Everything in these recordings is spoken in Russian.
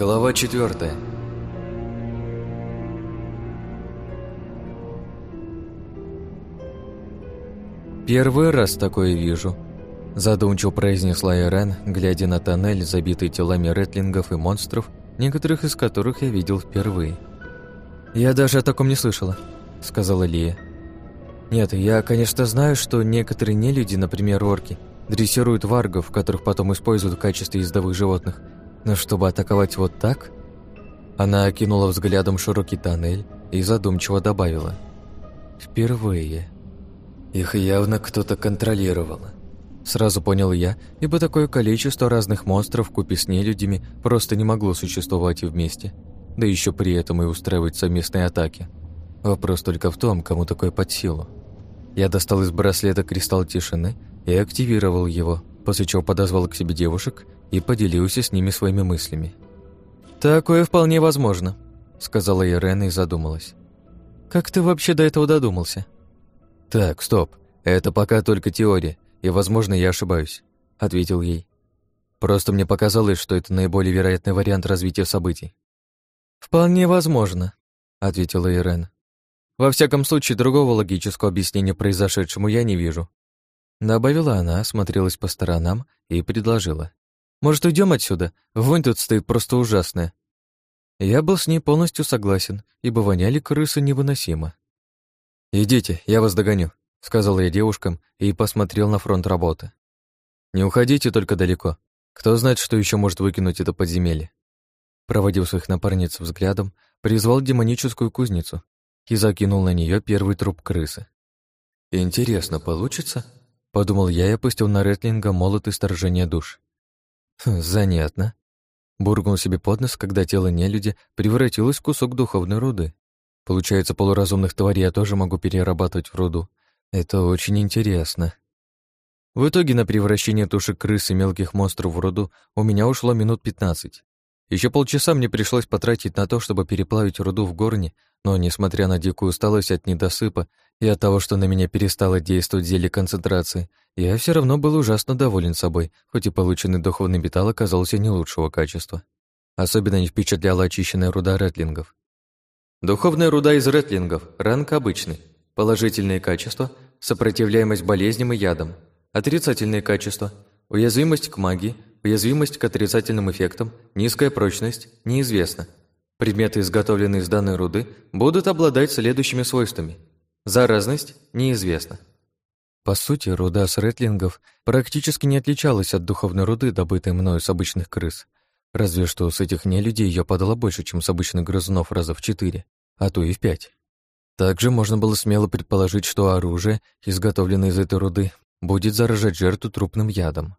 Глава четвертая. «Первый раз такое вижу», – задумчиво произнесла Ирен, глядя на тоннель, забитый телами ретлингов и монстров, некоторых из которых я видел впервые. «Я даже о таком не слышала», – сказала Лия. «Нет, я, конечно, знаю, что некоторые нелюди, например, орки, дрессируют варгов, которых потом используют в качестве ездовых животных, но чтобы атаковать вот так...» Она окинула взглядом широкий тоннель и задумчиво добавила. «Впервые». Их явно кто-то контролировал. Сразу понял я, ибо такое количество разных монстров купе с нелюдями просто не могло существовать и вместе, да еще при этом и устраивать совместные атаки. Вопрос только в том, кому такое под силу. Я достал из браслета кристалл тишины и активировал его, после чего подозвал к себе девушек и поделился с ними своими мыслями. «Такое вполне возможно», — сказала Ирена и задумалась. «Как ты вообще до этого додумался?» «Так, стоп. Это пока только теория, и, возможно, я ошибаюсь», — ответил ей. «Просто мне показалось, что это наиболее вероятный вариант развития событий». «Вполне возможно», — ответила Ирен. «Во всяком случае, другого логического объяснения произошедшему я не вижу». Добавила она, осмотрелась по сторонам и предложила. «Может, уйдем отсюда? Вонь тут стоит просто ужасная». Я был с ней полностью согласен, ибо воняли крысы невыносимо. «Идите, я вас догоню», — сказал я девушкам и посмотрел на фронт работы. «Не уходите только далеко. Кто знает, что еще может выкинуть это подземелье». Проводив своих напарниц взглядом, призвал демоническую кузницу и закинул на нее первый труп крысы. «Интересно, получится?» — подумал я и опустил на Ретлинга молот и сторжение душ. Хм, «Занятно», — буркнул себе под нос, когда тело нелюди превратилось в кусок духовной руды. Получается, полуразумных тварей я тоже могу перерабатывать в руду. Это очень интересно. В итоге на превращение тушек крыс и мелких монстров в руду у меня ушло минут 15. Еще полчаса мне пришлось потратить на то, чтобы переплавить руду в горне, но, несмотря на дикую усталость от недосыпа и от того, что на меня перестало действовать зелье концентрации, я все равно был ужасно доволен собой, хоть и полученный духовный металл оказался не лучшего качества. Особенно не впечатляла очищенная руда ретлингов. Духовная руда из ретлингов, ранг обычный. Положительные качества – сопротивляемость болезням и ядам. Отрицательные качества – уязвимость к магии, уязвимость к отрицательным эффектам, низкая прочность – неизвестно. Предметы, изготовленные из данной руды, будут обладать следующими свойствами. Заразность – неизвестно. По сути, руда с ретлингов практически не отличалась от духовной руды, добытой мною с обычных крыс – Разве что с этих нелюдей ее падало больше, чем с обычных грызунов раза в четыре, а то и в пять. Также можно было смело предположить, что оружие, изготовленное из этой руды, будет заражать жертву трупным ядом.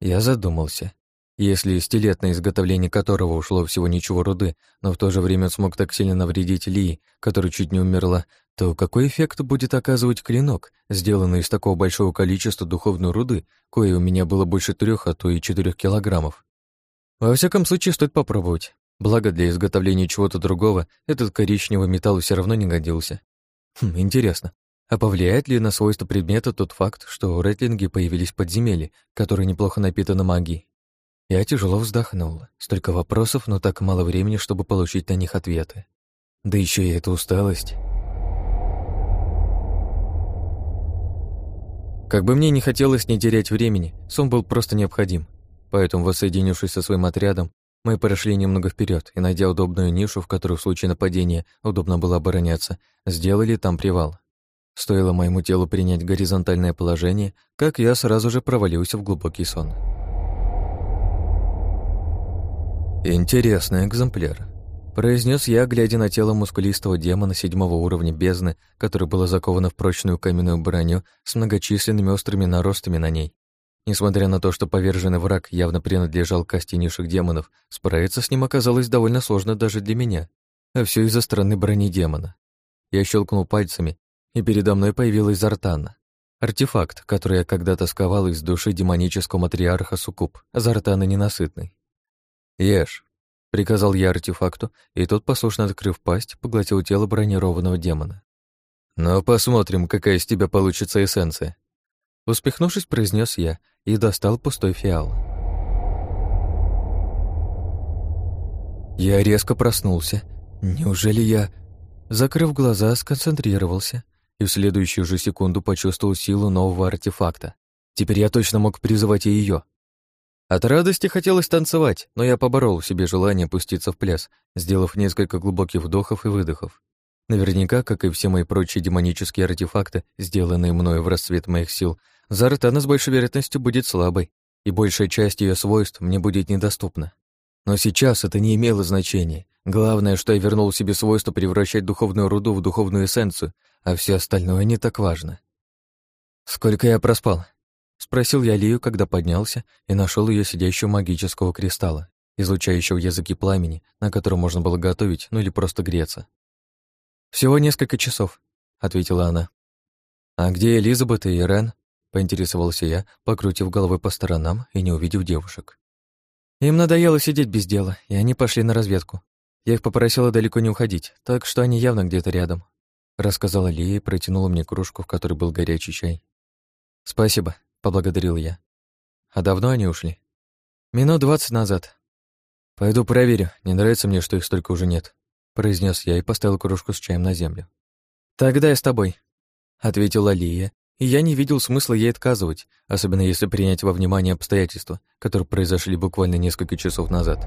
Я задумался. Если стилет, на изготовление которого ушло всего ничего руды, но в то же время смог так сильно навредить Ли, которая чуть не умерла, то какой эффект будет оказывать клинок, сделанный из такого большого количества духовной руды, кое у меня было больше трех, а то и четырех килограммов? Во всяком случае, стоит попробовать. Благо, для изготовления чего-то другого этот коричневый металл все равно не годился. Хм, интересно, а повлияет ли на свойства предмета тот факт, что ретлинги появились подземелья, которые неплохо напитаны магией? Я тяжело вздохнул. Столько вопросов, но так мало времени, чтобы получить на них ответы. Да еще и эта усталость. Как бы мне не хотелось не терять времени, сон был просто необходим. Поэтому, воссоединившись со своим отрядом, мы прошли немного вперед и, найдя удобную нишу, в которой в случае нападения удобно было обороняться, сделали там привал. Стоило моему телу принять горизонтальное положение, как я сразу же провалился в глубокий сон. «Интересный экземпляр», — произнес я, глядя на тело мускулистого демона седьмого уровня бездны, которое было заковано в прочную каменную броню с многочисленными острыми наростами на ней. Несмотря на то, что поверженный враг явно принадлежал касте низших демонов, справиться с ним оказалось довольно сложно даже для меня. А все из-за стороны брони демона. Я щелкнул пальцами, и передо мной появилась Зартана. Артефакт, который я когда-то сковал из души демонического матриарха Сукуб, Зартана ненасытный. «Ешь», — приказал я артефакту, и тот, послушно открыв пасть, поглотил тело бронированного демона. «Но посмотрим, какая из тебя получится эссенция», Успехнувшись, произнес я и достал пустой фиал. Я резко проснулся. Неужели я... Закрыв глаза, сконцентрировался и в следующую же секунду почувствовал силу нового артефакта. Теперь я точно мог призывать и ее. От радости хотелось танцевать, но я поборол в себе желание пуститься в пляс, сделав несколько глубоких вдохов и выдохов. Наверняка, как и все мои прочие демонические артефакты, сделанные мною в расцвет моих сил, Зартана с большой вероятностью будет слабой, и большая часть ее свойств мне будет недоступна. Но сейчас это не имело значения. Главное, что я вернул себе свойство превращать духовную руду в духовную эссенцию, а все остальное не так важно. «Сколько я проспал?» — спросил я Лию, когда поднялся и нашел ее сидящего магического кристалла, излучающего языки пламени, на котором можно было готовить, ну или просто греться. «Всего несколько часов», — ответила она. «А где Элизабет и Ирен?» — поинтересовался я, покрутив головой по сторонам и не увидев девушек. Им надоело сидеть без дела, и они пошли на разведку. Я их попросила далеко не уходить, так что они явно где-то рядом. Рассказала Лия и протянула мне кружку, в которой был горячий чай. «Спасибо», — поблагодарил я. «А давно они ушли?» «Минут двадцать назад». «Пойду проверю, не нравится мне, что их столько уже нет», — произнес я и поставил кружку с чаем на землю. «Тогда я с тобой», — ответила Лия, и я не видел смысла ей отказывать, особенно если принять во внимание обстоятельства, которые произошли буквально несколько часов назад.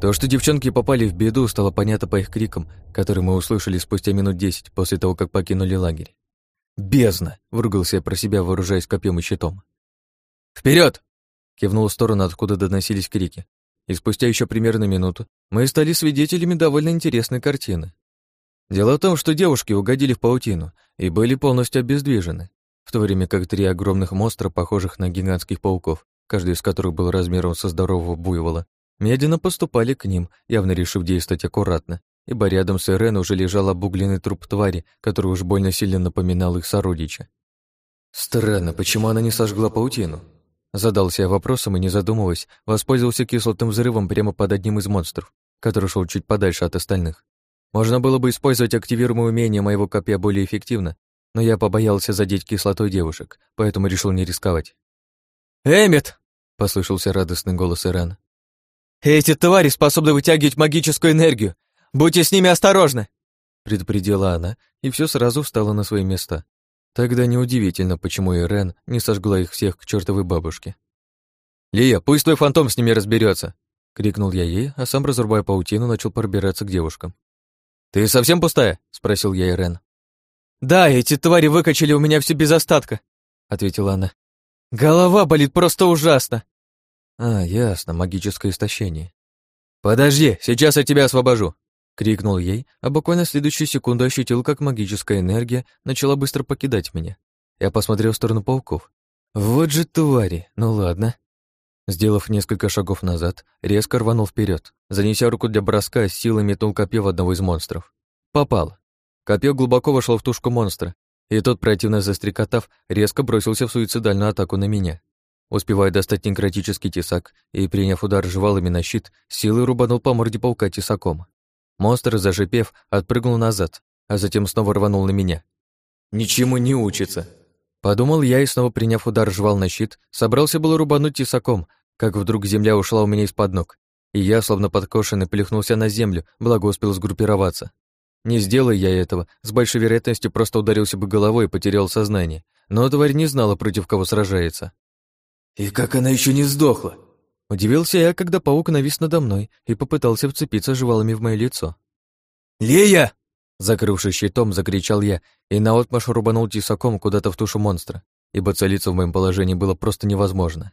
То, что девчонки попали в беду, стало понятно по их крикам, которые мы услышали спустя минут десять после того, как покинули лагерь. «Бездна!» — выругался я про себя, вооружаясь копьем и щитом. Вперед! кивнул в сторону, откуда доносились крики. И спустя еще примерно минуту мы стали свидетелями довольно интересной картины. Дело в том, что девушки угодили в паутину и были полностью обездвижены, в то время как три огромных монстра, похожих на гигантских пауков, каждый из которых был размером со здорового буйвола, медленно поступали к ним, явно решив действовать аккуратно, ибо рядом с Ирен уже лежал обугленный труп твари, который уж больно сильно напоминал их сородича. «Странно, почему она не сожгла паутину?» Задался я вопросом и, не задумываясь, воспользовался кислотным взрывом прямо под одним из монстров, который шел чуть подальше от остальных. Можно было бы использовать активируемое умение моего копья более эффективно, но я побоялся задеть кислотой девушек, поэтому решил не рисковать. «Эммет!» — послышался радостный голос Иран. «Эти твари способны вытягивать магическую энергию. Будьте с ними осторожны!» предупредила она, и все сразу встало на свои места. Тогда неудивительно, почему Ирен не сожгла их всех к чертовой бабушке. «Лия, пусть твой фантом с ними разберется, крикнул я ей, а сам, разрубая паутину, начал пробираться к девушкам. «Ты совсем пустая?» — спросил я Ирен. «Да, эти твари выкачали у меня все без остатка», — ответила она. «Голова болит просто ужасно». «А, ясно, магическое истощение». «Подожди, сейчас я тебя освобожу», — крикнул ей, а буквально в следующую секунду ощутил, как магическая энергия начала быстро покидать меня. Я посмотрел в сторону пауков. «Вот же твари, ну ладно». Сделав несколько шагов назад, резко рванул вперед, занеся руку для броска, силой метнул копье в одного из монстров. Попал. Копье глубоко вошло в тушку монстра, и тот, противно застрекотав, резко бросился в суицидальную атаку на меня. Успевая достать некротический тесак и, приняв удар жвалами на щит, силой рубанул по морде паука тесаком. Монстр, зашипев, отпрыгнул назад, а затем снова рванул на меня. «Ничему не учится!» Подумал я и, снова приняв удар жвал на щит, собрался было рубануть тесаком, как вдруг земля ушла у меня из-под ног, и я, словно подкошенный, плюхнулся на землю, благо успел сгруппироваться. Не сделай я этого, с большой вероятностью просто ударился бы головой и потерял сознание, но тварь не знала, против кого сражается. «И как она еще не сдохла?» Удивился я, когда паук навис надо мной и попытался вцепиться жвалами в мое лицо. «Лея!» Закрывшись щитом, закричал я и наотмашь рубанул тесаком куда-то в тушу монстра, ибо целиться в моем положении было просто невозможно.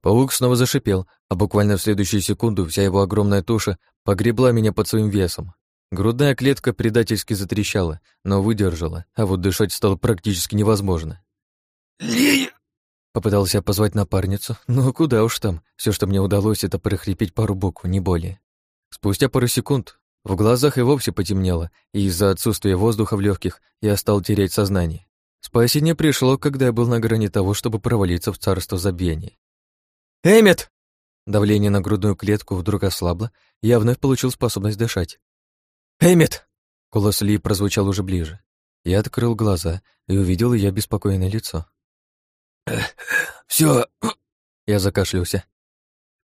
Паук снова зашипел, а буквально в следующую секунду вся его огромная туша погребла меня под своим весом. Грудная клетка предательски затрещала, но выдержала, а вот дышать стало практически невозможно. «Лея!» Попытался позвать напарницу, но куда уж там, все, что мне удалось, это прохрипеть пару букв, не более. Спустя пару секунд в глазах и вовсе потемнело, и из-за отсутствия воздуха в легких я стал терять сознание. Спасение пришло, когда я был на грани того, чтобы провалиться в царство забвения. «Эммет!» Давление на грудную клетку вдруг ослабло, и я вновь получил способность дышать. «Эммет!» Голос Ли прозвучал уже ближе. Я открыл глаза и увидел ее беспокойное лицо. «Все...» Я закашлялся.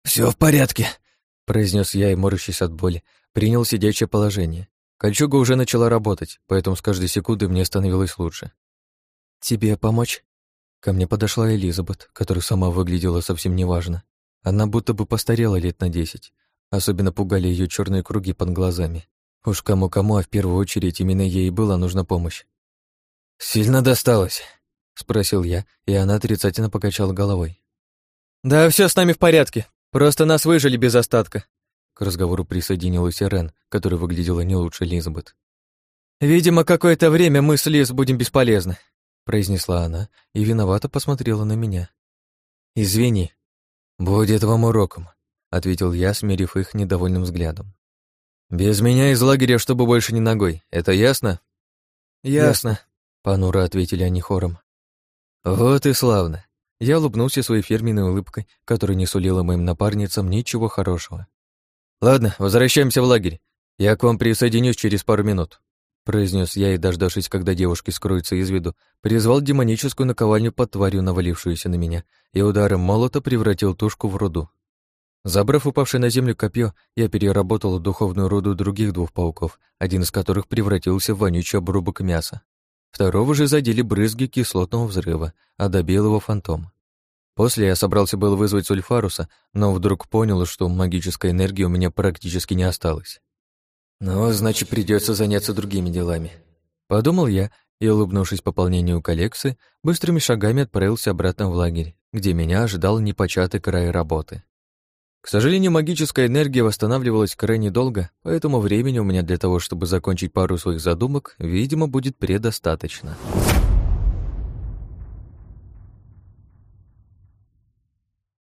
Все в порядке», — произнес я и, морщась от боли, принял сидячее положение. Кольчуга уже начала работать, поэтому с каждой секунды мне становилось лучше. «Тебе помочь?» Ко мне подошла Элизабет, которая сама выглядела совсем неважно. Она будто бы постарела лет на десять. Особенно пугали ее черные круги под глазами. Уж кому-кому, а в первую очередь именно ей была нужна помощь. «Сильно досталось?» — спросил я, и она отрицательно покачала головой. «Да все с нами в порядке. Просто нас выжили без остатка». К разговору присоединилась Рен, которая выглядела не лучше Лизабет. «Видимо, какое-то время мы с Лиз будем бесполезны», произнесла она и виновато посмотрела на меня. «Извини, будет вам уроком», — ответил я, смирив их недовольным взглядом. «Без меня из лагеря, чтобы больше не ногой, это ясно?» «Ясно», — понуро ответили они хором. «Вот и славно». Я улыбнулся своей фирменной улыбкой, которая не сулила моим напарницам ничего хорошего. «Ладно, возвращаемся в лагерь. Я к вам присоединюсь через пару минут», произнес я и, дождавшись, когда девушки скроются из виду, призвал демоническую наковальню под тварью, навалившуюся на меня, и ударом молота превратил тушку в руду. Забрав упавшее на землю копье, я переработал духовную руду других двух пауков, один из которых превратился в вонючий обрубок мяса. Второго же задели брызги кислотного взрыва, а добил его фантом. После я собрался был вызвать Сульфаруса, но вдруг понял, что магической энергии у меня практически не осталось. «Ну, значит, придется заняться другими делами», — подумал я и, улыбнувшись пополнению коллекции, быстрыми шагами отправился обратно в лагерь, где меня ожидал непочатый край работы. К сожалению, магическая энергия восстанавливалась крайне долго, поэтому времени у меня для того, чтобы закончить пару своих задумок, видимо, будет предостаточно.